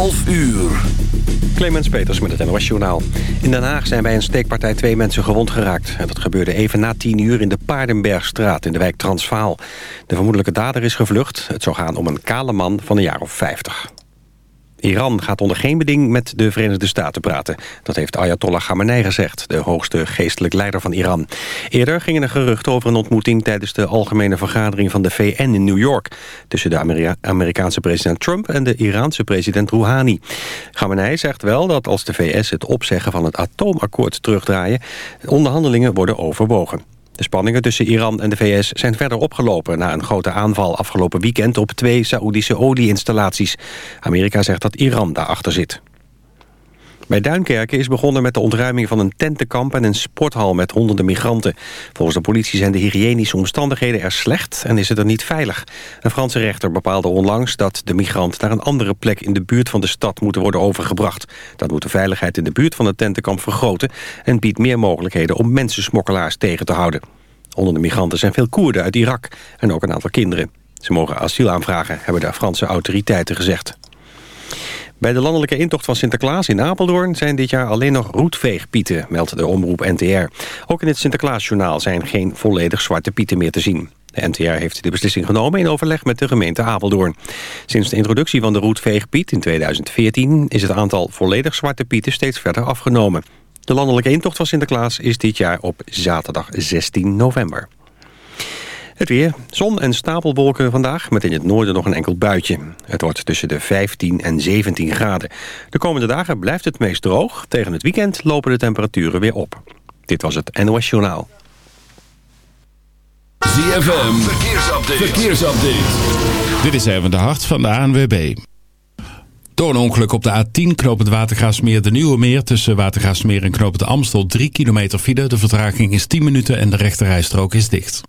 11 uur. Clemens Peters met het NOS Journaal. In Den Haag zijn bij een steekpartij twee mensen gewond geraakt. Dat gebeurde even na 10 uur in de Paardenbergstraat in de wijk Transvaal. De vermoedelijke dader is gevlucht. Het zou gaan om een kale man van een jaar of 50. Iran gaat onder geen beding met de Verenigde Staten praten. Dat heeft Ayatollah Khamenei gezegd, de hoogste geestelijk leider van Iran. Eerder gingen er geruchten over een ontmoeting... tijdens de algemene vergadering van de VN in New York... tussen de Amerikaanse president Trump en de Iraanse president Rouhani. Khamenei zegt wel dat als de VS het opzeggen van het atoomakkoord terugdraaien... onderhandelingen worden overwogen. De spanningen tussen Iran en de VS zijn verder opgelopen... na een grote aanval afgelopen weekend op twee Saoedische olieinstallaties. Amerika zegt dat Iran daarachter zit. Bij Duinkerken is begonnen met de ontruiming van een tentenkamp en een sporthal met honderden migranten. Volgens de politie zijn de hygiënische omstandigheden er slecht en is het er niet veilig. Een Franse rechter bepaalde onlangs dat de migrant naar een andere plek in de buurt van de stad moeten worden overgebracht. Dat moet de veiligheid in de buurt van het tentenkamp vergroten en biedt meer mogelijkheden om mensensmokkelaars tegen te houden. Onder de migranten zijn veel Koerden uit Irak en ook een aantal kinderen. Ze mogen asiel aanvragen, hebben de Franse autoriteiten gezegd. Bij de landelijke intocht van Sinterklaas in Apeldoorn... zijn dit jaar alleen nog roetveegpieten, meldt de omroep NTR. Ook in het Sinterklaasjournaal zijn geen volledig zwarte pieten meer te zien. De NTR heeft de beslissing genomen in overleg met de gemeente Apeldoorn. Sinds de introductie van de roetveegpiet in 2014... is het aantal volledig zwarte pieten steeds verder afgenomen. De landelijke intocht van Sinterklaas is dit jaar op zaterdag 16 november. Het weer. Zon en stapelwolken vandaag, met in het noorden nog een enkel buitje. Het wordt tussen de 15 en 17 graden. De komende dagen blijft het meest droog. Tegen het weekend lopen de temperaturen weer op. Dit was het NOS Journaal. ZFM, verkeersupdate. verkeersupdate. Dit is even de hart van de ANWB. Door een ongeluk op de A10 knoop het Watergaasmeer de Nieuwe Meer... tussen Watergaasmeer en knoop het Amstel 3 kilometer file. De vertraging is 10 minuten en de rechterrijstrook is dicht.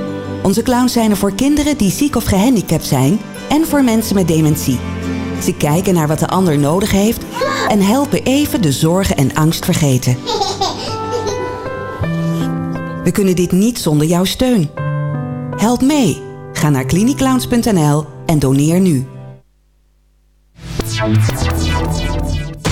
Onze clowns zijn er voor kinderen die ziek of gehandicapt zijn... en voor mensen met dementie. Ze kijken naar wat de ander nodig heeft... en helpen even de zorgen en angst vergeten. We kunnen dit niet zonder jouw steun. Help mee. Ga naar cliniclowns.nl en doneer nu.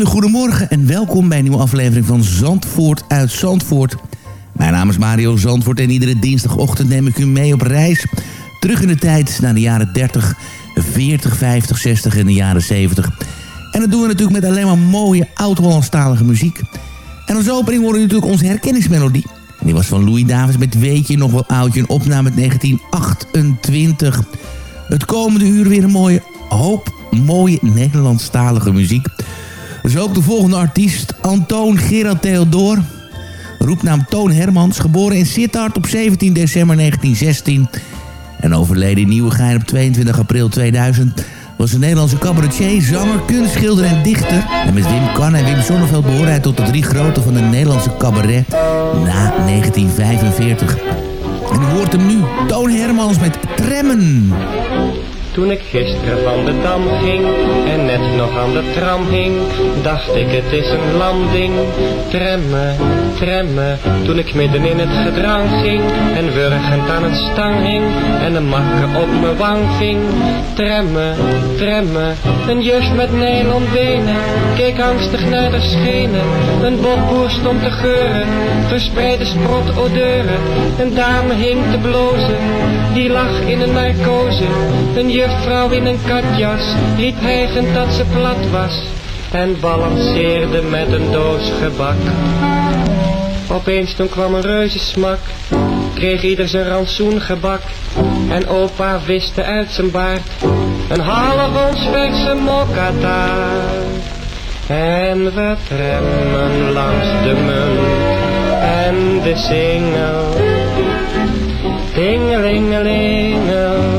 Hele goede morgen en welkom bij een nieuwe aflevering van Zandvoort uit Zandvoort. Mijn naam is Mario Zandvoort en iedere dinsdagochtend neem ik u mee op reis. Terug in de tijd naar de jaren 30, 40, 50, 60 en de jaren 70. En dat doen we natuurlijk met alleen maar mooie oud-Hollandstalige muziek. En als opening horen we natuurlijk onze herkenningsmelodie. En die was van Louis Davis met Weet je nog wel oudje, een opname uit 1928. Het komende uur weer een mooie hoop mooie Nederlandstalige muziek. Dus ook de volgende artiest, Antoon Gerard Theodor. Roepnaam Toon Hermans, geboren in Sittard op 17 december 1916... en overleden in Nieuwegein op 22 april 2000... was een Nederlandse cabaretier, zanger, kunstschilder en dichter. En met Wim Kan en Wim Sonneveld behoorde hij tot de drie grote van de Nederlandse cabaret na 1945. En u hoort hem nu, Toon Hermans met Tremmen. Toen ik gisteren van de dam ging en net nog aan de tram hing, dacht ik het is een landing. Tremmen, tremmen, toen ik midden in het gedrang ging en wurgend aan het stang hing en een makker op mijn wang ving. Tremmen, tremmen, een juf met nylon benen, keek angstig naar de schenen. Een bokboer stond te geuren, verspreide sprot odeuren. Een dame hing te blozen, die lag in een narcose. Een juffrouw in een katjas riep hijgend dat ze plat was en balanceerde met een doos gebak. Opeens toen kwam een reuzensmak, kreeg ieder zijn rantsoen gebak en opa viste uit zijn baard een half verse mokkataart. En we tremmen langs de munt en de de singel. Tingelingelingel,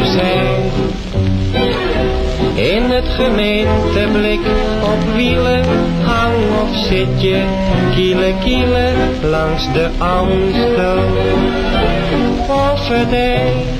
opzij. In het gemeenteblik op wielen, hang of zit je, kielen kielen langs de Amstel. Of het.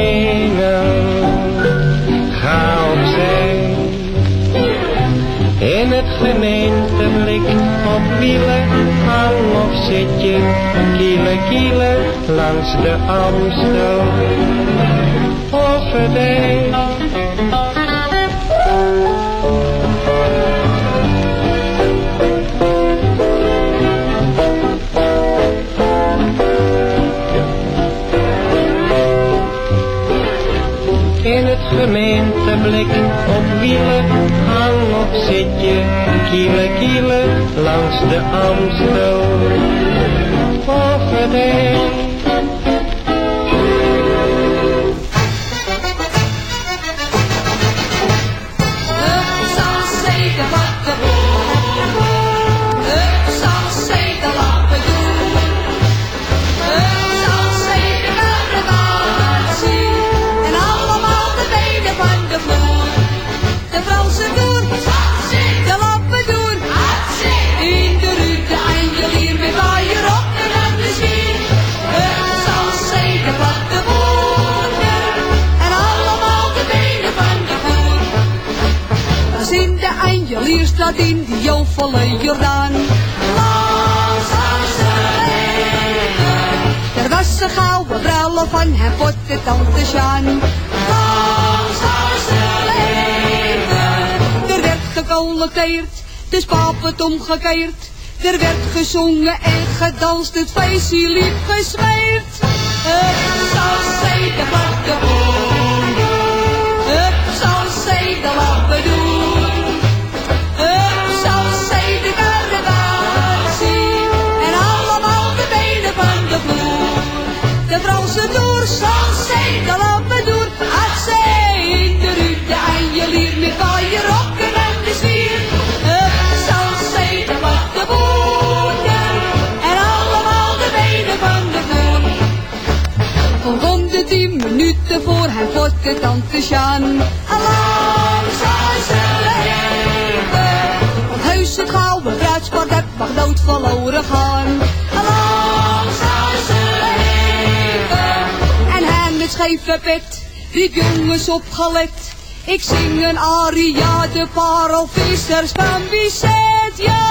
zit je, kielen kielen langs de Amstel. Of het ei. In het gemeenteblik op wielen, zit je, kielen kielen langs de Amstel. Of het. Staat in die jovolle Jordaan. Lang zal ze leven. Er was een gouden brullen van hem voor de tante Sjaan. Lang zal ze. Er werd gecollecteerd, dus pap het omgekeerd. Er werd gezongen en gedanst, het feestje liep gesmeerd. Het zal zeker wat minuten voor hem voor de tante Sjaan. Alarm zal ze leven. Want heus het gouden bruidsport heb mag dood verloren gaan. Alarm zal ze leven. En hem met scheve pet, riep jongens opgelet. Ik zing een aria, de parelvissers van Bizet. Ja,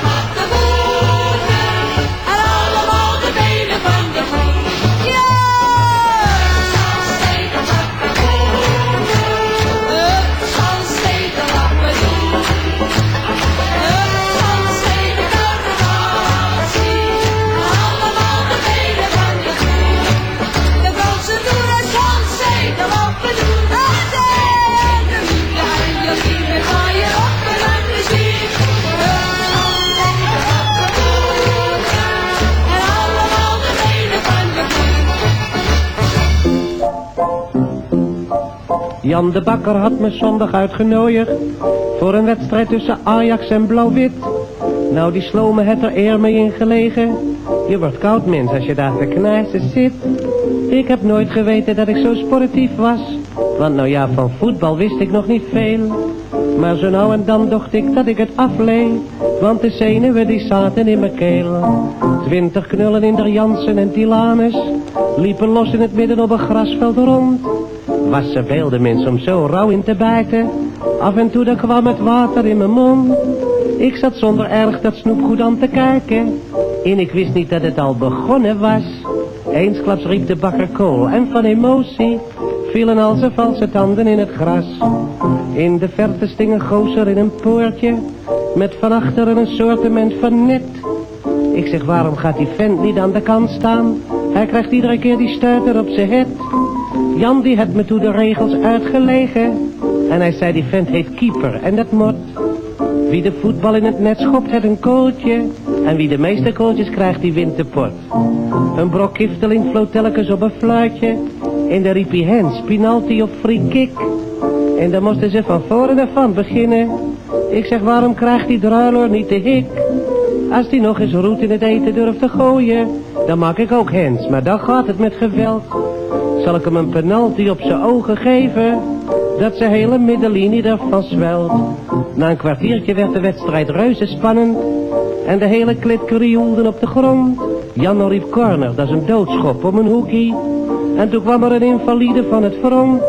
Jan de Bakker had me zondag uitgenodigd voor een wedstrijd tussen Ajax en Blauw-Wit. Nou, die sloot me het er eer mee ingelegen. Je wordt koud, mens, als je daar te knijzen zit. Ik heb nooit geweten dat ik zo sportief was. Want nou ja, van voetbal wist ik nog niet veel. Maar zo nou en dan dacht ik dat ik het afleed. Want de zenuwen die zaten in mijn keel. Twintig knullen in der Jansen en Tilanus. Liepen los in het midden op een grasveld rond. Was ze veel de mens om zo rauw in te bijten. Af en toe dan kwam het water in mijn mond. Ik zat zonder erg dat snoepgoed aan te kijken. En ik wist niet dat het al begonnen was. Eensklaps riep de bakker kool en van emotie vielen al zijn valse tanden in het gras. In de verte sting een gozer in een poortje, met van achteren een soortement van net. Ik zeg, waarom gaat die vent niet aan de kant staan? Hij krijgt iedere keer die stuiter op zijn het. Jan die had me toen de regels uitgelegen. En hij zei, die vent heet keeper en dat mot. Wie de voetbal in het net schopt, heeft een kooltje. En wie de meeste kooltjes krijgt, die wint de pot. Een brok kifteling floot telkens op een fluitje. En daar riep hij hens, penalty of free kick. En dan moesten ze van voren en van beginnen. Ik zeg, waarom krijgt die druiler niet de hik? Als die nog eens roet in het eten durft te gooien, dan maak ik ook hens, maar dan gaat het met geweld. Zal ik hem een penalty op zijn ogen geven, dat zijn hele middenlinie ervan zwelt. Na een kwartiertje werd de wedstrijd reuze spannend, en de hele klit krioelde op de grond. Jan riep corner, dat is een doodschop om een hoekie. En toen kwam er een invalide van het front.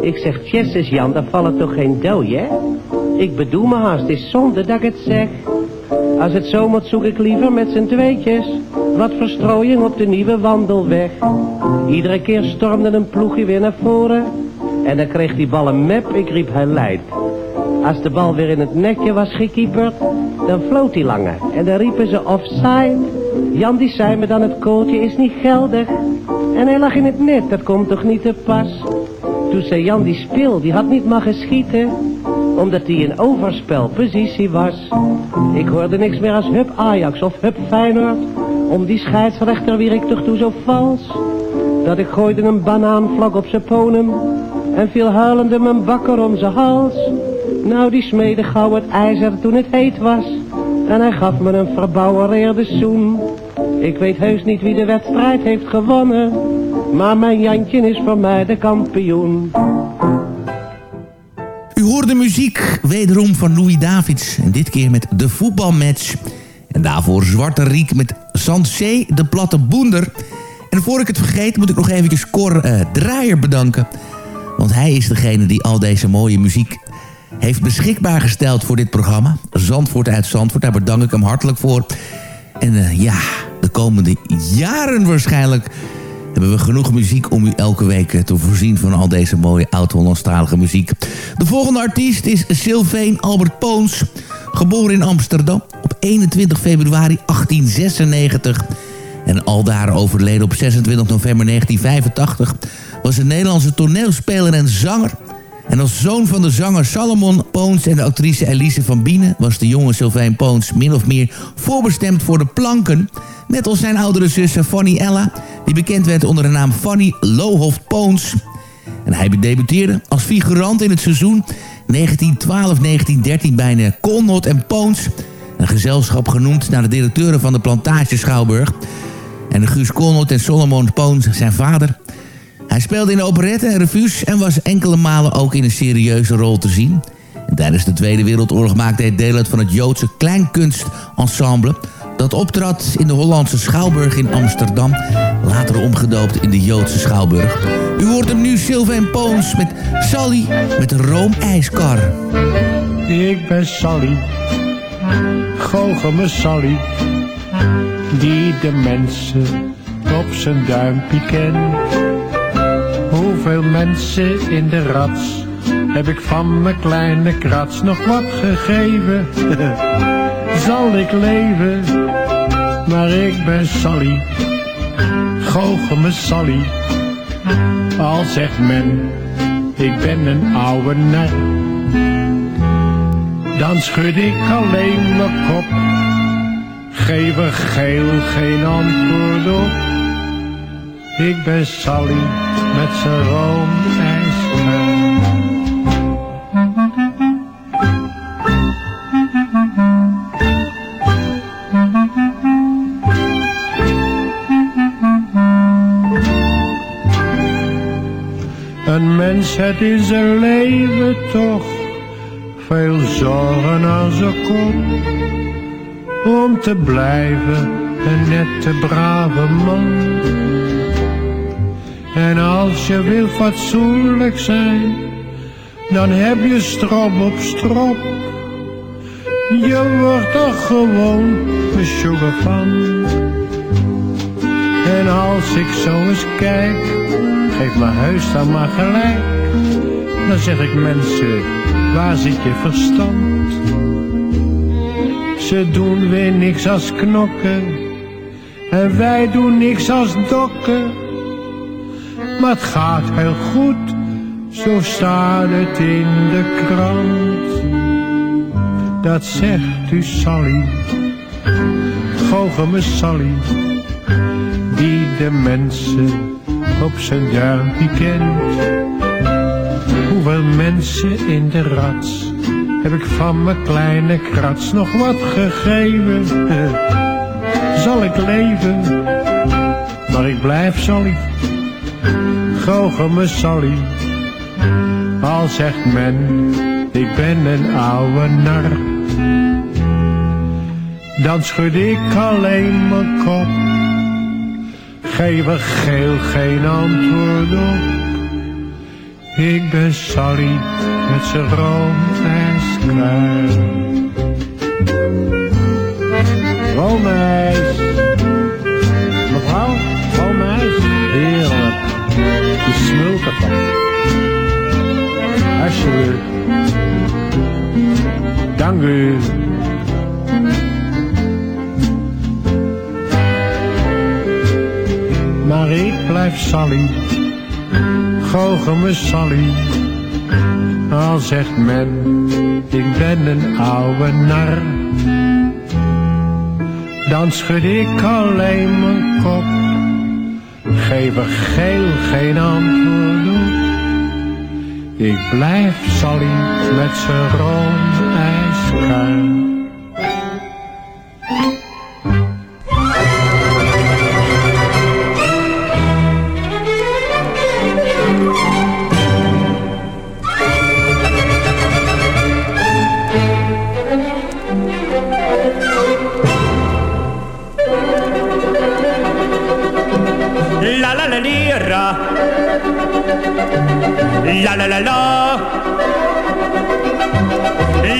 Ik zeg, Jesses Jan, daar vallen toch geen dooi, hè? Ik bedoel me haast, het is zonde dat ik het zeg. Als het zo moet, zoek ik liever met z'n tweetjes wat verstrooiing op de nieuwe wandelweg. Iedere keer stormde een ploegje weer naar voren. En dan kreeg die bal een map, ik riep hij leidt. Als de bal weer in het netje was gekieperd, dan floot hij langer. En dan riepen ze offside. Jan die zei me dan het kooltje is niet geldig. En hij lag in het net, dat komt toch niet te pas. Toen zei Jan die speel, die had niet mogen schieten. Omdat hij in overspelpositie was. Ik hoorde niks meer als hup Ajax of hup Feyenoord. Om die scheidsrechter wier ik toch toe zo vals. Dat ik gooide een banaanvlak op zijn ponum. En viel huilende mijn bakker om zijn hals. Nou die smede gauw het ijzer toen het heet was. En hij gaf me een verbouwereerde zoen. Ik weet heus niet wie de wedstrijd heeft gewonnen. Maar mijn Jantje is voor mij de kampioen. U hoort de muziek wederom van Louis Davids. En dit keer met de voetbalmatch. En daarvoor Zwarte Riek met Sansé de Platte Boender. En voor ik het vergeet moet ik nog eventjes Cor uh, Draaier bedanken. Want hij is degene die al deze mooie muziek heeft beschikbaar gesteld voor dit programma. Zandvoort uit Zandvoort, daar bedank ik hem hartelijk voor. En uh, ja, de komende jaren waarschijnlijk hebben we genoeg muziek om u elke week te voorzien van al deze mooie oud-Hollandstalige muziek. De volgende artiest is Sylveen Albert Poons, geboren in Amsterdam op 21 februari 1896 en aldaar overleden op 26 november 1985, was een Nederlandse toneelspeler en zanger. En als zoon van de zanger Salomon Poons en de actrice Elise van Bienen... was de jonge Sylvain Poons min of meer voorbestemd voor de planken... Net als zijn oudere zus Fanny Ella, die bekend werd onder de naam Fanny Lohoft Poons. En hij debuteerde als figurant in het seizoen 1912-1913 bij de Colnot en Poons. Een gezelschap genoemd naar de directeuren van de plantage Schouwburg. En Guus Colnot en Solomon Poons, zijn vader. Hij speelde in de operette en revues en was enkele malen ook in een serieuze rol te zien. En tijdens de Tweede Wereldoorlog maakte hij deel uit van het Joodse kleinkunstensemble dat optrad in de Hollandse Schouwburg in Amsterdam. Later omgedoopt in de Joodse Schouwburg. U hoort hem nu Sylvain Poons met Sally met de roomijskar. Ik ben Sally, goochel Sally, die de mensen op zijn duimpje kent. Hoeveel mensen in de rats heb ik van mijn kleine krats nog wat gegeven? Zal ik leven, maar ik ben Sally, goochel me Sally. Al zegt men, ik ben een oude ner. Dan schud ik alleen mijn kop, geef er geel geen antwoord op. Ik ben Sally met zijn roomijsker. Mens het in zijn leven toch veel zorgen aan zijn kop. Om te blijven een nette brave man. En als je wil fatsoenlijk zijn, dan heb je strop op strop. Je wordt er gewoon besjoegen van. En als ik zo eens kijk, geef mijn huis dan maar gelijk. Dan zeg ik mensen, waar zit je verstand? Ze doen weer niks als knokken, en wij doen niks als dokken. Maar het gaat heel goed, zo staat het in de krant. Dat zegt u Sally, goochel me Sally, die de mensen op zijn duimpje kent. Hoeveel mensen in de rats heb ik van mijn kleine krats nog wat gegeven? Zal ik leven, maar ik blijf Sally, goochel me Sally. Al zegt men, ik ben een oude nar. Dan schud ik alleen mijn kop, geven geel geen antwoord op. Ik ben sorry met zijn rond en schuim. Woonmeis, Mevrouw, woonmeis, Heerlijk. je smult ervan. Alsjeblieft. Dank u. Maar ik blijf Sally, goochel me Sally. Al zegt men, ik ben een oude nar. Dan schud ik alleen mijn kop, geef er geel geen antwoord op. Ik blijf Sally met z'n roomijskruin. La La la la la.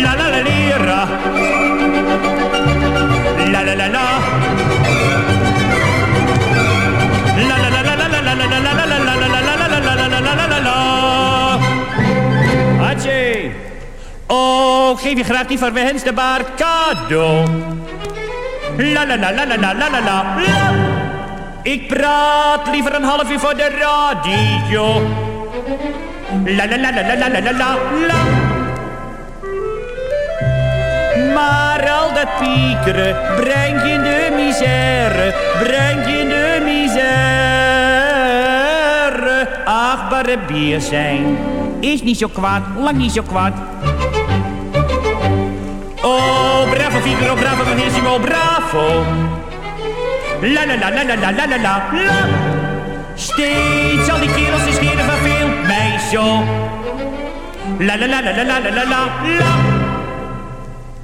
La la la lira. La la la la. La la la la la la la la la la la la. Oh, geef je graag die verwenste baard cadeau. La la la la la la la la. Ik praat liever een half uur voor de radio. La la la la la la la la la. Maar al dat piekeren brengt je in de misère, brengt je in de misère. Achtbare bier zijn is niet zo kwaad, lang niet zo kwaad. Oh, bravo Figaro, bravo Benissimo, bravo. La la la la la la la la la. Steeds al die kerels scheren verveelt mij zo. La la la la la la la la la.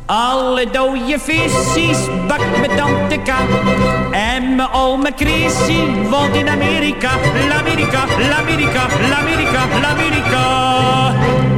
Alle dode visjes bakt met tante K. En mijn oma Chrissy woont in Amerika. L'Amerika, l'Amerika, l'Amerika, l'Amerika.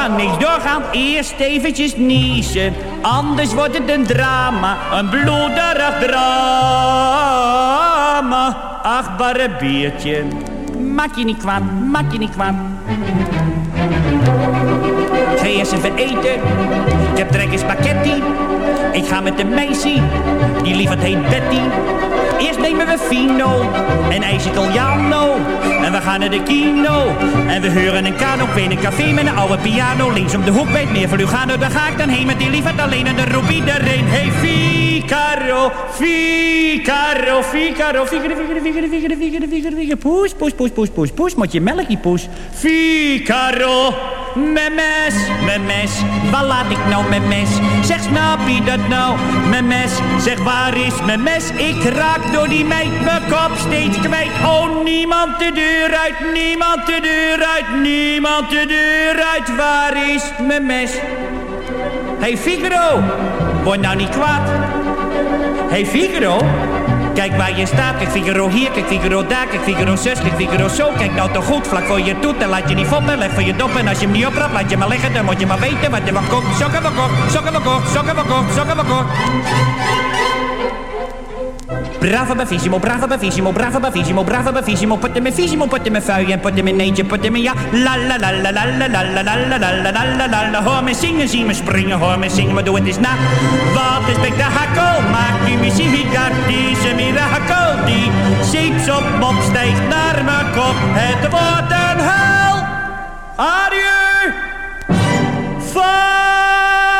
doorgaan, niks doorgaan. Eerst eventjes niezen, anders wordt het een drama. Een bloederig drama. Achtbare biertje, maak je niet kwaad, maak je niet kwaad. Ga eerst even eten, ik heb trek in spaghetti. Ik ga met de meisje, die lieverd heet Betty. Eerst nemen we Fino en ijs Italiano. En we gaan naar de kino. En we huren een kano, binnen een café met een oude piano. Links om de hoek bij het meer van u gaan. Daar ga ik dan heen met die liefheid alleen. En de roep iedereen, hey Figaro, Figaro, Figaro. Figaro, Figaro, Viggen, Viggen, Figaro, Figaro. Poes, poes, poes, poes, poes, poes. Moet je melkie push. poes. Memes, memes, waar laat ik nou mijn mes? Zeg, snap je dat nou? Mijn mes, zeg, waar is mijn mes? Ik raak door die meid mijn kop steeds kwijt. Oh, niemand de deur uit, niemand de deur uit, niemand de deur uit. Waar is mijn mes? Hey Figaro, word nou niet kwaad. Hey Figaro, kijk waar je staat. Kijk Figaro hier, kijk Figaro daar, kijk Figaro zus, kijk Figaro zo. Kijk nou toch goed, vlak voor je toet en laat je niet foppen. Leg voor je dop en als je hem niet oprapt, laat je maar liggen. Dan moet je maar weten wat er van komt. Sokken we kort, sokken we kort, sokken we kort, sokken we kort. Bravo bavissimo, bravo bavissimo, bravo bavissimo, bravo bavissimo. Putte me visimo, putte me fui en putte me neetje, putte me ja. La la la la la la la la la la la la la la la. Hoor me zingen, zie me springen, hoor me zingen, maar doe het eens na. Wat is spektakel, maakt u muziek, is een mirakel. Die zeepsop mop stijgt naar mijn kop, het wordt een hel. Adieu. Karel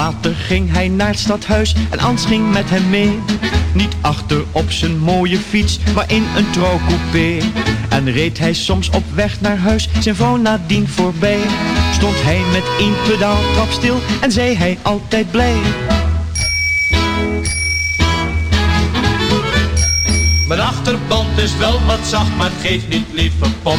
Later ging hij naar het stadhuis en Ans ging met hem mee. Niet achter op zijn mooie fiets, maar in een trouwcoupé. En reed hij soms op weg naar huis, zijn vrouw nadien voorbij. Stond hij met één pedaal trap stil en zei hij altijd blij. Mijn achterband is wel wat zacht, maar het geeft niet, lieve pop.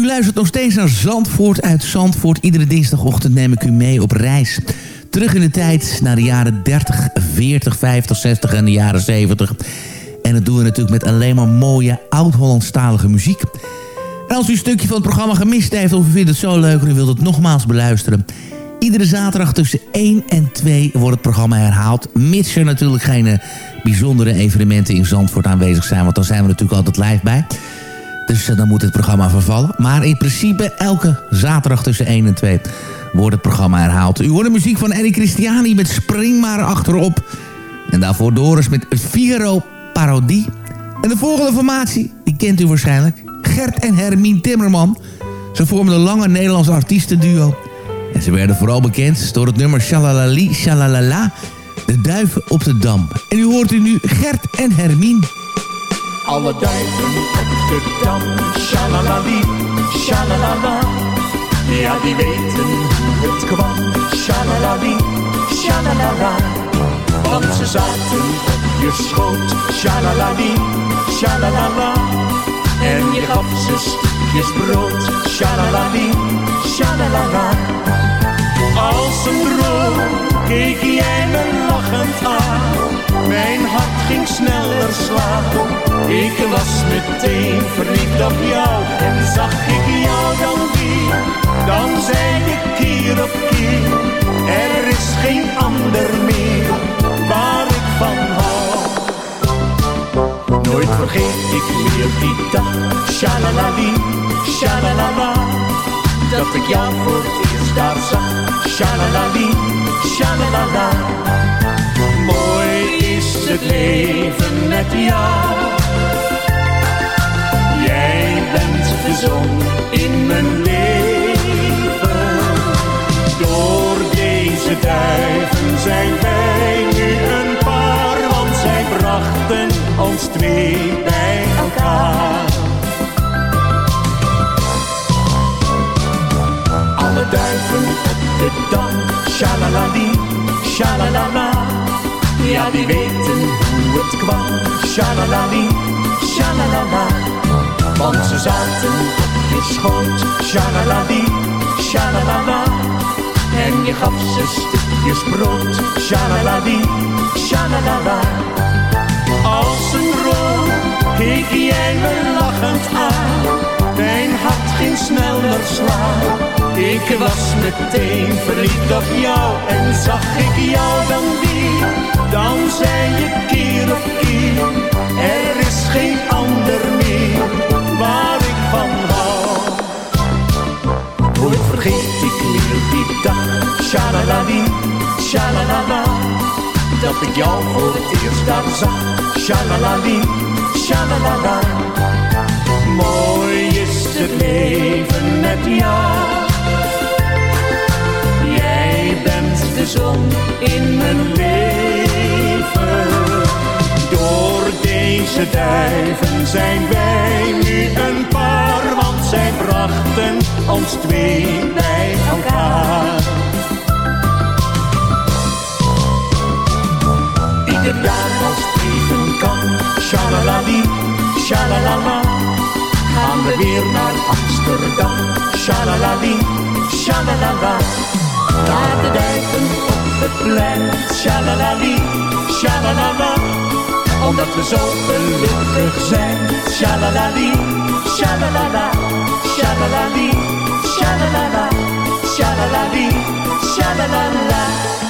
U luistert nog steeds naar Zandvoort uit Zandvoort. Iedere dinsdagochtend neem ik u mee op reis. Terug in de tijd naar de jaren 30, 40, 50, 60 en de jaren 70. En dat doen we natuurlijk met alleen maar mooie oud-Hollandstalige muziek. En als u een stukje van het programma gemist heeft of u vindt het zo leuk en u wilt het nogmaals beluisteren... Iedere zaterdag tussen 1 en 2 wordt het programma herhaald. Mits er natuurlijk geen eh, bijzondere evenementen in Zandvoort aanwezig zijn. Want dan zijn we natuurlijk altijd live bij. Dus eh, dan moet het programma vervallen. Maar in principe elke zaterdag tussen 1 en 2 wordt het programma herhaald. U hoort de muziek van Eddie Christiani met Spring maar achterop. En daarvoor Doris met Figaro Parodie. En de volgende formatie, die kent u waarschijnlijk. Gert en Hermine Timmerman. Ze vormden een lange Nederlandse artiestenduo. En ze werden vooral bekend door het nummer Shalalali Shalalala. De duiven op de dam. En u hoort u nu Gert en Hermine. Alle duiven op de dam, shalalali, shalalala. Ja, die weten hoe het kwam, shalalali, shalalala. Want ze zaten op je schoot, shalalali, shalalala. En je gaf ze stukjes brood, shalalali, shalalala. Als een droom keek jij me lachend aan. Mijn hart ging sneller slaan. Ik was meteen verliefd op jou. En zag ik jou dan weer. Dan zei ik keer op keer. Er is geen ander meer waar ik van hou. Nooit vergeet ik meer die dag. Shalalali, shalalala. Dat ik jou voor het eerst daar zag. Shalalali, shalalala. Het leven met jou. Jij bent de zon in mijn leven. Door deze duiven zijn wij nu een paar, want zij brachten ons twee bij elkaar. Alle duiven de dam, shalalali, shalalala. Ja, die weten hoe het kwam, shalalali, shalalala. Want ze zaten op je schoot, shalalali, shalalala. En je gaf ze brood, shalalali, shalalala. Als een droom keek jij me lachend aan. Ging sneller slaan. Ik was meteen verliefd op jou en zag ik jou dan weer. Dan zei je keer op keer, er is geen ander meer waar ik van hou. Nooit vergeet ik meer die dag, shalalali, shalalala. Dat ik jou voor het eerst daar zag, shalalali, shalalala. Mooi zon in mijn leven. Door deze duiven zijn wij nu een paar, want zij brachten ons twee bij elkaar. Ieder jaar als even kan, shalalali, shalalala. Gaan we weer naar Amsterdam, shalalali, shalalala. Naar de duiven op het plein, shalalali, shalalala. Omdat we zo gelukkig zijn, shalalali, shalalala, shalalali, shalalala, shalalali, shalalala.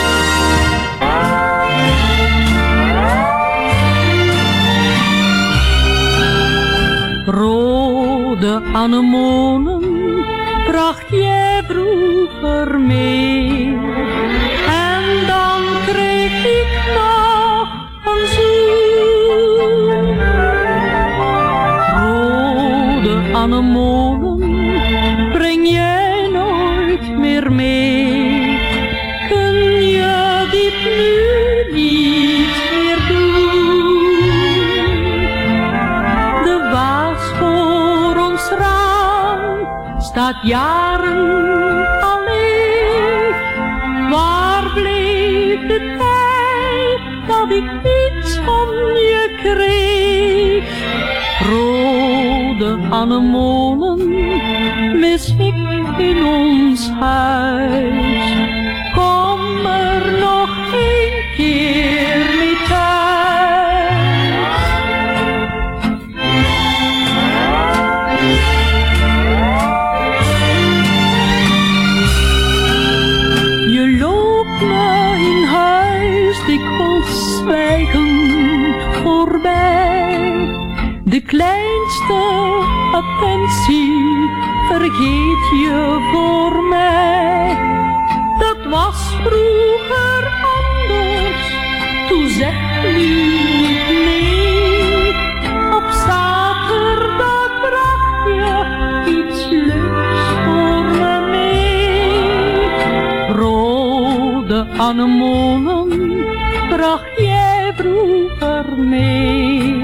Anemonen bracht jij vroeger mee. Jaren alleen. Waar bleef de tijd dat ik iets van je kreeg? Rode anemonen mis ik in ons huis. Anemonen bracht jij vroeger mee.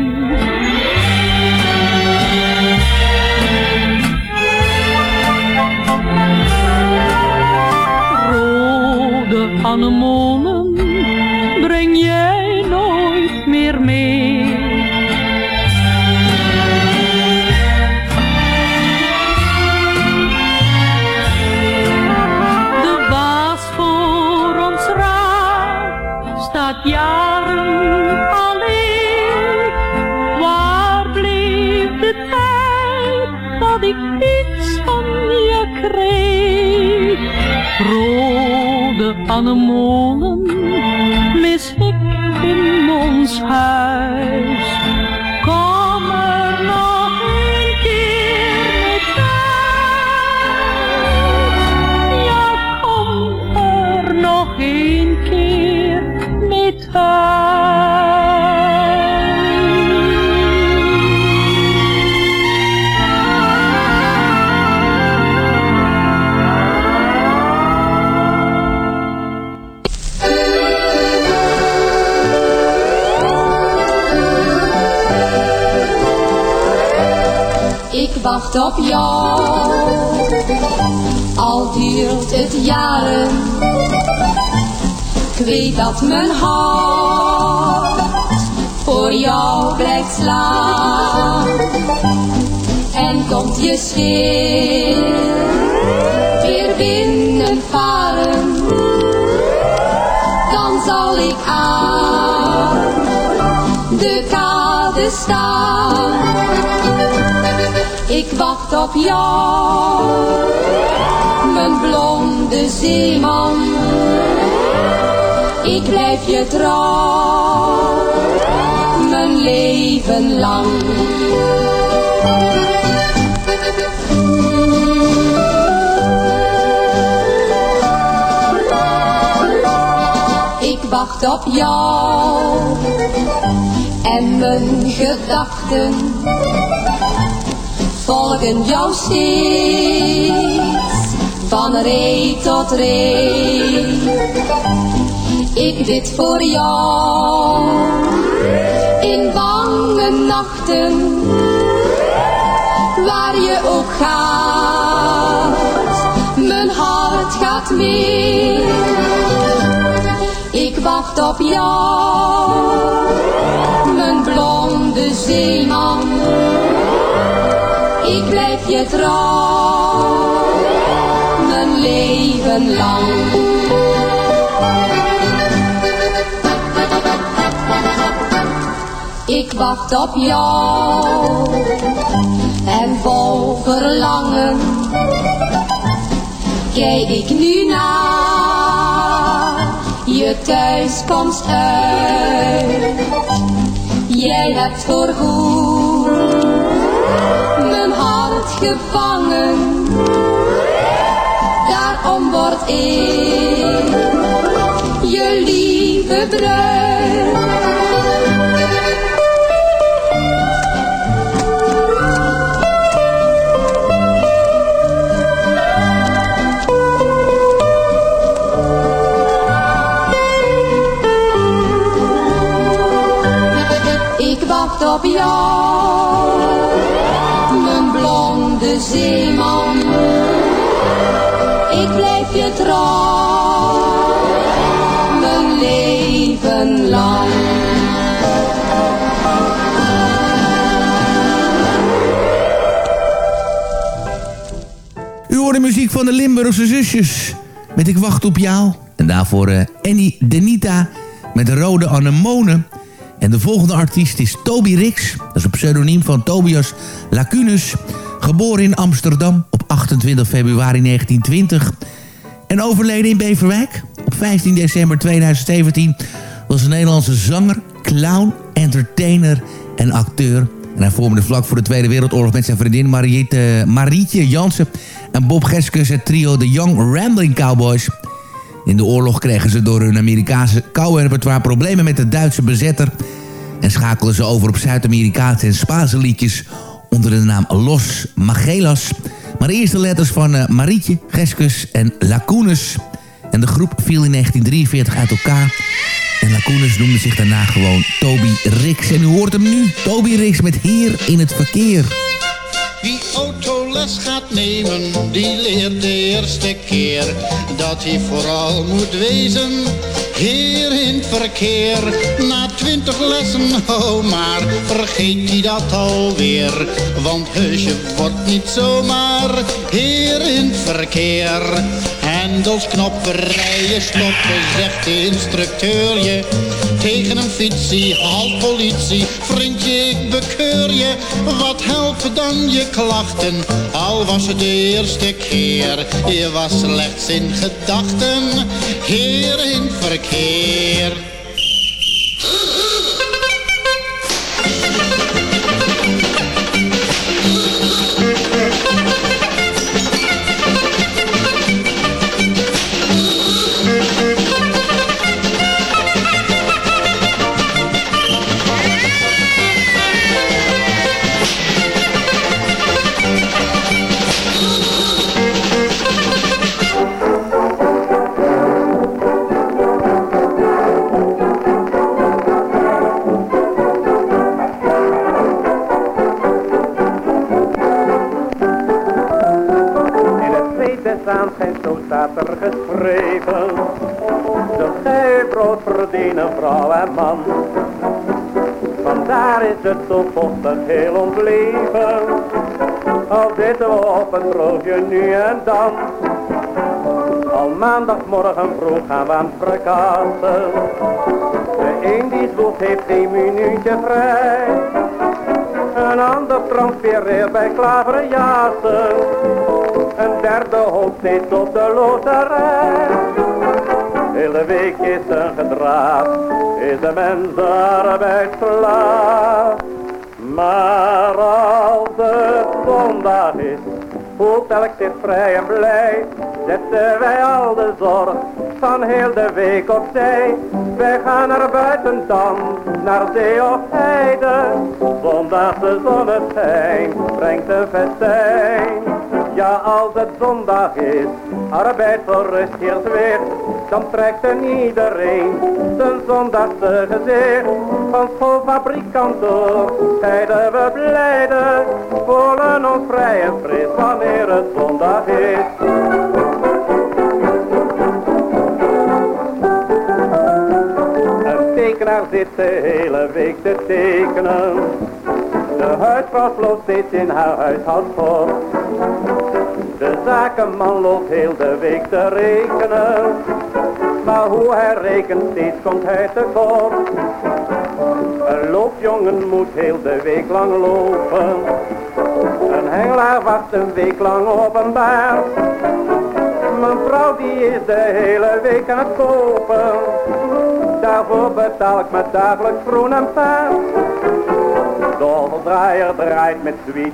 Wacht mijn blonde zeeman. Ik blijf je trouw, mijn leven lang. Ik wacht op jou en mijn gedachten volgen jou steeds, van ree tot ree. Ik bid voor jou, in bange nachten, waar je ook gaat. meer. Ik wacht op jou, mijn blonde zeeman. Ik blijf je trouw, mijn leven lang. Ik wacht op jou en vol verlangen kijk ik nu naar je thuiskomst uit. Jij hebt voorgoed mijn hart gevangen, daarom word ik je lieve bruid. Op jou, Ik blijf je trouw, mijn leven lang. U hoort de muziek van de Limburgse zusjes. Met Ik wacht op jou. En daarvoor eh, Annie Denita met de rode anemone. En de volgende artiest is Toby Rix. Dat is een pseudoniem van Tobias Lacunus. Geboren in Amsterdam op 28 februari 1920. En overleden in Beverwijk. Op 15 december 2017 was een Nederlandse zanger, clown, entertainer en acteur. En hij vormde vlak voor de Tweede Wereldoorlog met zijn vriendin Mariette, Marietje Jansen en Bob Geskes het trio The Young Rambling Cowboys. In de oorlog kregen ze door hun Amerikaanse cowboyrepertoire problemen met de Duitse bezetter... en schakelden ze over op Zuid-Amerikaanse en Spaanse liedjes onder de naam Los Magelas. Maar eerste letters van uh, Marietje, Geskes en Lacunes. En de groep viel in 1943 uit elkaar... En Lacunes noemde zich daarna gewoon Toby Rix. En u hoort hem nu, Toby Rix met Heer in het Verkeer. Wie autoles gaat nemen, die leert de eerste keer dat hij vooral moet wezen. Heer in het verkeer, twintig lessen, oh maar, vergeet hij dat alweer. Want heusje wordt niet zomaar heer in het verkeer. Hendels, knoppen, rijden, stoppen, zegt de instructeur je. Tegen een fietsie, halt politie, vriendje ik bekeur je. Wat helpen dan je klachten, al was het de eerste keer. Je was slechts in gedachten, heer in verkeer. Vandaar is het zo heel ons leven. Al zitten we op een droogje nu en dan. Al maandagmorgen vroeg gaan we aan het verkassen. De een die zwoegt heeft geen minuutje vrij. Een ander transfereert bij klaverjassen. Een derde hoopt steeds op de loterij. Hele week is een gedraaf, is de mens arbeidsslaaf. Maar als het zondag is, voelt elk zich vrij en blij. Zetten wij al de zorg van heel de week opzij. Wij gaan naar buiten dan, naar zee of heide. Zondagse zonneschijn brengt een festijn. Ja, als het zondag is, arbeid voor verrust weer, dan trekt er iedereen zijn zondagse gezicht. Van school, fabriek, kantoor, zeiden we blijden, voelen ons vrij en fris wanneer het zondag is. tekenaar zit de hele week te tekenen. De huisvrouw loopt steeds in haar huishoud voor. De zakenman loopt heel de week te rekenen. Maar hoe hij rekent, steeds komt hij tekort. Een loopjongen moet heel de week lang lopen. Een hengelaar wacht een week lang op een baar. Mijn vrouw die is de hele week aan het kopen. Daarvoor betaal ik me dagelijks groen en paard. De draaier draait met zwiet.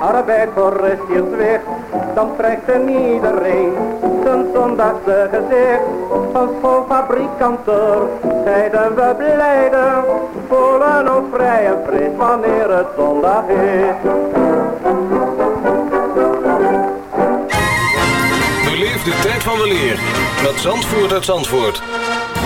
arbeid voor rustjes weg, dan trekt er iedereen zijn zondagse gezicht. Van schoolfabrikanten zeiden we blijden, voelen ons vrij en fris wanneer het zondag is. Beleef de tijd van weleer met Zandvoort uit Zandvoort.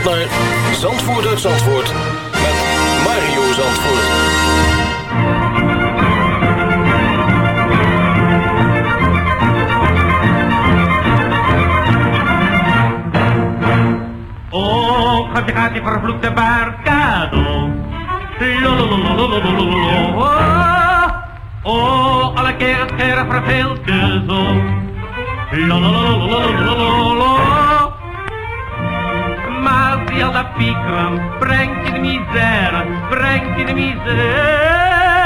geluisterd naar Zandvoort Zandvoort met Mario Zandvoort. Oh, heb je gaat die vervloekte barcado. Oh, alle keer het verveelt je zo. Al dat piekeren brengt je de misère, brengt je de misère.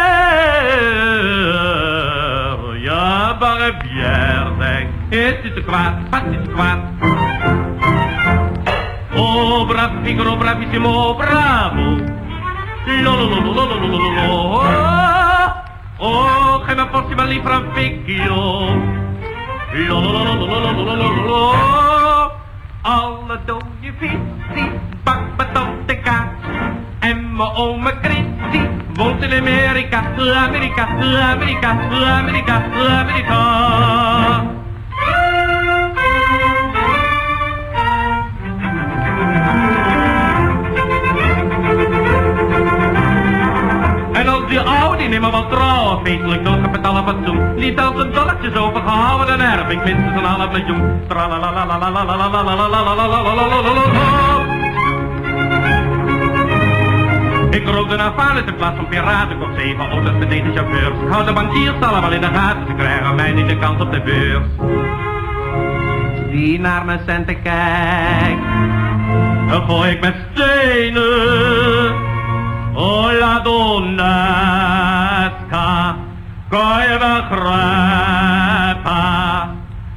Ja, barre bière, zeg, is het te kwaad, wat is te kwaad? Oh, bravo, Figaro, bravissimo, bravo. Lo, lo, lo, lo, lo, lo, lo, lo, lo. Oh, me portie maar liever een pikje. Lo, Alle dode visie, bakbeton de kaas. En mijn ome Christie woont in Amerika, Amerika, Amerika, Amerika, Amerika. En als die oude die nemen wat trouwen, feestelijk doodgepetalen fatsoen. Niet als een dolletjes overgehouden, dan erf ik minstens een half miljoen. Ik rook een Avalis in plaats van piraten, kocht zeven auto's met deze chauffeurs. Ik hou de bankiers allemaal in de gaten, ze krijgen mij niet de kans op de beurs. Wie naar mijn centen kijkt, dan gooi ik met stenen. Oh la donnesca, kan je begrijpen?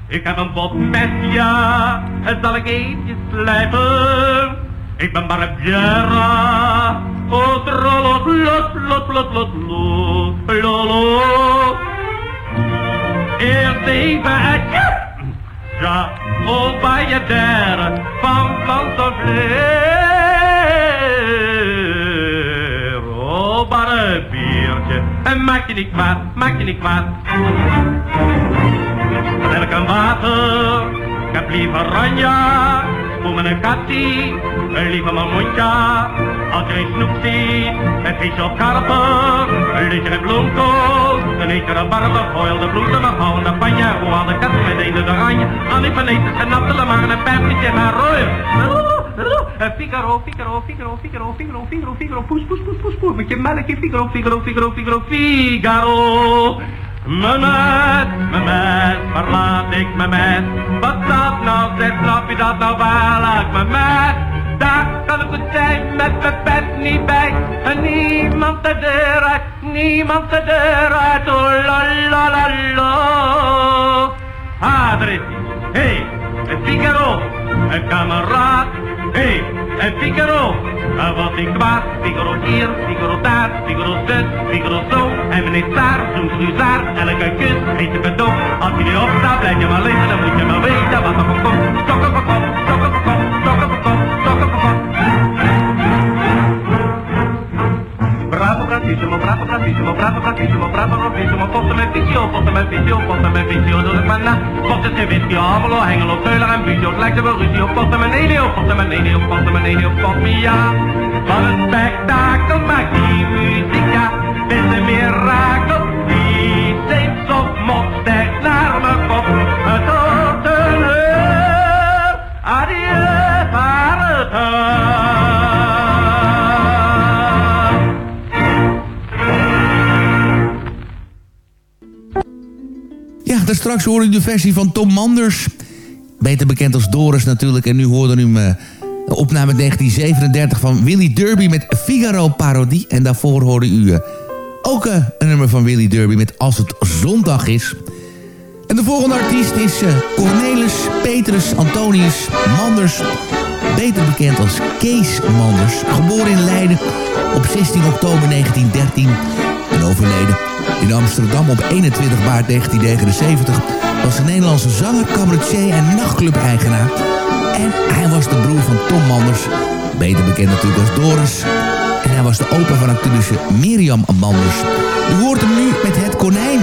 Ik heb een bot met ja, het zal ik eentje slijpen. Ik ben barbiera, oh trollo, lot, lot, lot, lot, lot, lolo. Eerst even het ja, ja, oh der, van van tot vleer. Oh, en maak je niet kwaad, maak je niet kwaad. Melk en water, ik heb liever ranja, me een kattie, een lieve mamoentja. Als je een snoep ziet, een vis of karper, een liedje met bloemkool, een eetje rabarber, gooi de bloed en houden de panje, hoe al de katten met een de oranje, aan die van eten en nattelen maar een pijpje gaan rooien. Een Figaro, Figaro, Figaro, Figaro, Figaro, Figaro, Figaro, poes, poes, poes, poes, poes, met je melkje, Figaro, Figaro, Figaro, Figaro, Figaro. Mijn meid, mijn meid, waar laat ik mijn meid? Wat dat nou, zeg, snap je dat nou wel, ik mijn? Daar kan ik het zijn met mijn pet niet bij. En niemand de deur uit, niemand de deur uit, oh la la la la. Ah, daar is hij. Hey, Figaro, een kameraad. Hé, hey, en Figaro, wat ik kwaad. Figaro hier, Figaro daar, Figaro zus, Figaro zo. En meneer Saar, zo'n gruzaar, elke kus heet een cadeau. Als je niet opstaat, blijf je maar liggen, dan moet je maar weten wat er komt. Stokken Bravissimo, bravo, bravissimo, bravo, bravissimo, bravo, bravissimo, posto met visio, posto met visio, posto met visio, door de panna. Posto is geen whisky, Havelo, Hengelo, Keuler en Buzio, het lijkt er wel ruzie op, posto met Nelio, posto met Nelio, posto met Nelio, posto met ja. Wat een spektakel maakt die muziek, ja, dit is een mirakel, die straks hoorde u de versie van Tom Manders. Beter bekend als Doris natuurlijk. En nu hoorde u hem de opname 1937 van Willy Derby met Figaro Parodie. En daarvoor hoorde u uh, ook uh, een nummer van Willy Derby met Als het zondag is. En de volgende artiest is Cornelis Petrus Antonius Manders. Beter bekend als Kees Manders. Geboren in Leiden op 16 oktober 1913 en overleden in Amsterdam op 21 maart 1979 was een Nederlandse zanger, cabaretier en nachtclub-eigenaar. En hij was de broer van Tom Manders, beter bekend natuurlijk als Doris. En hij was de opa van actrice Mirjam Manders. U hoort hem nu met Het Konijn.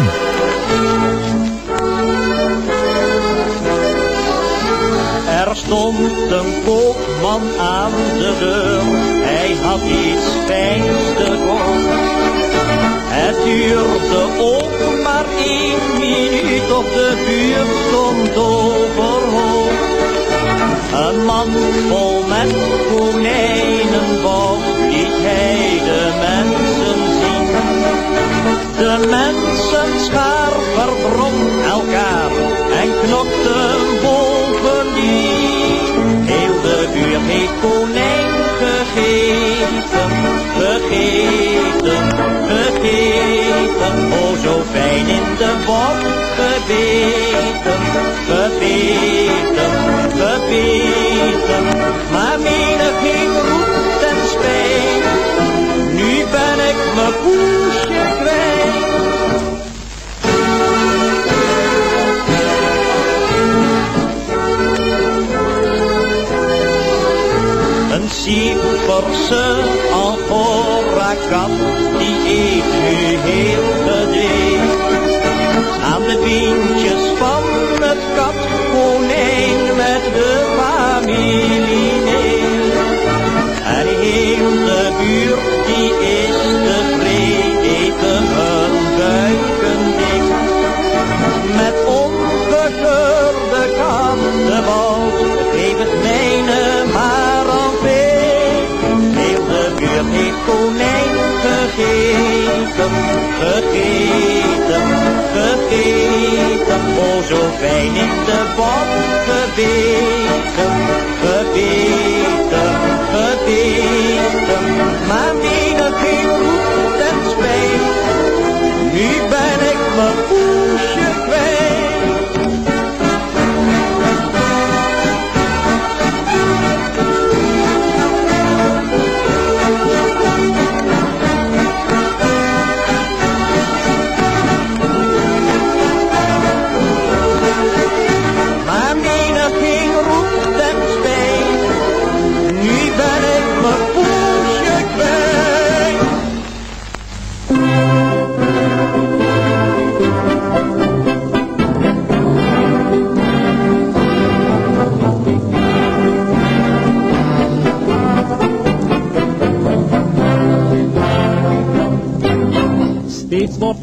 Er stond een koopman aan de deur, hij had iets fijns te koop. Het duurde ook maar één minuut of de buurt stond overhoop. Een man vol met konijnenbouw liet hij de mensen zien. De mensen schaar elkaar en knokte bovendien. Heel de buurt konijn gegeten, gegeten, gegeten. Oh, zo fijn in de bot gebeten, gebeten, gebeten. Maar menig ging roet en spijt, nu ben ik mijn poesje Cyperse Angora-kat, die eet nu heel gedreven. Aan de pintjes van het kat, konijn met de familie neer. En heel de buurt, die is tevreden, hun buiken dicht. Met ongekeurde kattenbal, geef het mijne gegeten, gegeten, gegeten. Oh, zo fijn in de bot gebeten, gebeten, gebeten. Maar menig geen roet en spijt, nu ben ik mijn poesje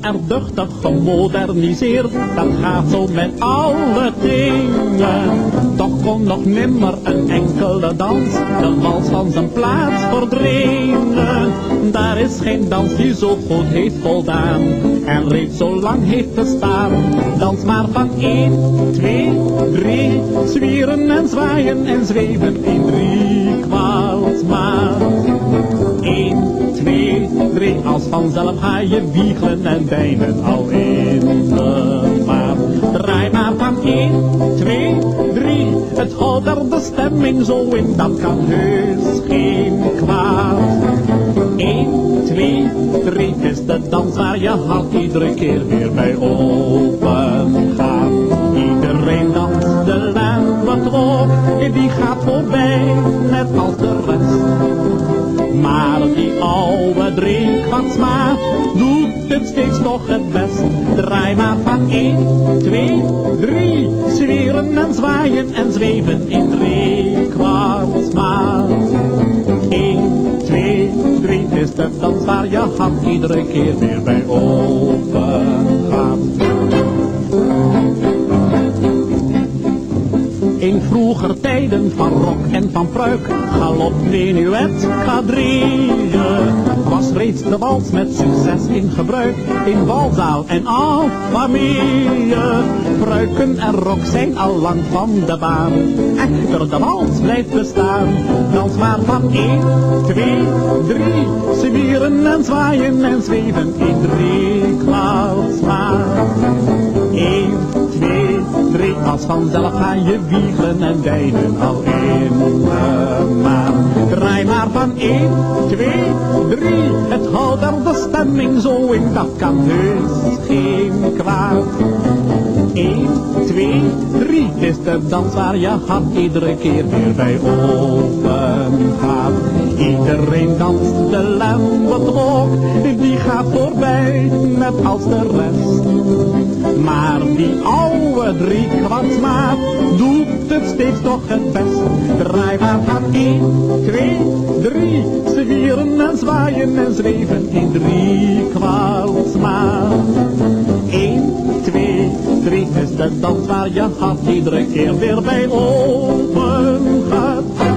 er duchtig gemoderniseerd. Dat gaat zo met alle dingen. Toch kon nog nimmer een enkele dans de wals van zijn plaats verdringen. Daar is geen dans die zo goed heeft voldaan en reeds zo lang heeft bestaan. Dans maar van 1, 2, 3, zwieren en zwaaien en zweven in drie kwaalsmaat. 1, 2, 3, als vanzelf ga je wiegelen en deinen al in de maat. Draai maar van 1, 2, 3, het houdt er de stemming zo in, dat kan heus geen kwaad. 1, 2, 3, het is de dans waar je hart iedere keer weer bij open gaat. Iedereen danst de lambetrok, die gaat voorbij, net als de rest. Maar die oude drinkwartsmaat doet het steeds nog het best. Draai maar van 1, 2, 3, zweren en zwaaien en zweven in drie kwartsmaat. 1, 2, 3, het is de dans waar je hart iedere keer weer bij open gaat. Vroeger tijden van rok en van pruik, galop, menuet, quadrille, was reeds de wals met succes in gebruik, in balzaal en al familie. Pruiken en rok zijn al lang van de baan, echter de wals blijft bestaan. Dans maar van 1, 2, 3, zwieren en zwaaien en zweven in drie kwaalsmaat. 1, 2, 3, als vanzelf ga je wiegelen en deinen al in de maan. Draai maar van 1, 2, 3, het houdt er de stemming zo in, dat kan heus geen kwaad. 1, 2, 3, het is de dans waar je hart iedere keer weer bij open gaat. Iedereen danst de lambetrok, die gaat voorbij, net als de rest. Maar die oude drie kwartsmaat doet het steeds toch het best. Draai maar van 1, 2, 3, zwieren en zwaaien en zweven in drie kwartsmaat. 1, 2, 3 is de dans waar je hart iedere keer weer bij open gaat.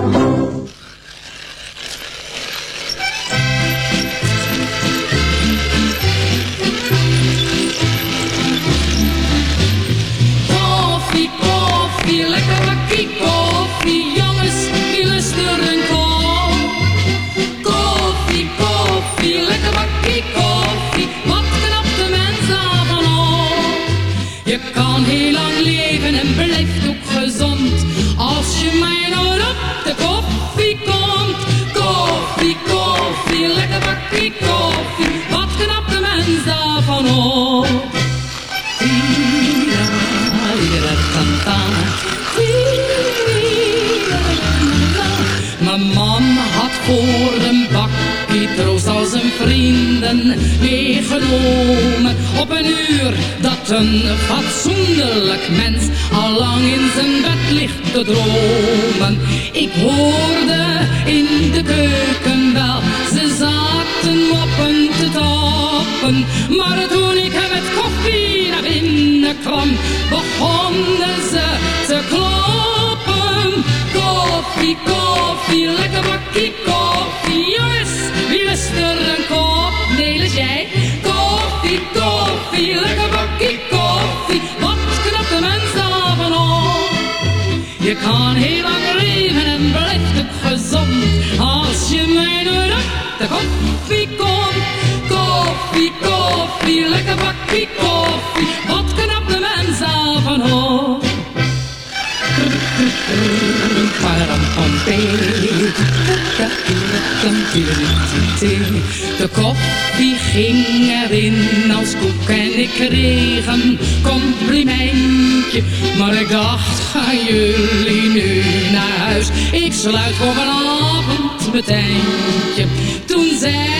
Meegenomen. Op een uur dat een fatsoenlijk mens al lang in zijn bed ligt te dromen. Ik hoorde in de keuken wel, ze zaten moppen te tappen. Maar toen ik met koffie naar binnen kwam, begonnen ze te kloppen. Koffie, koffie, lekker bakkie koffie. Jongens, wie lust er een kop? Eens jij. Koffie, koffie, lekker bakkie koffie. Wat knapt de mens daarvan? Je kan heel lang leven en blijft het gezond. Als je mij op de koffie komt. Koffie, koffie, lekker bakkie koffie. De koffie ging erin als koek en ik kreeg een complimentje. Maar ik dacht, gaan jullie nu naar huis? Ik sluit voor vanavond mijn tentje. Toen zei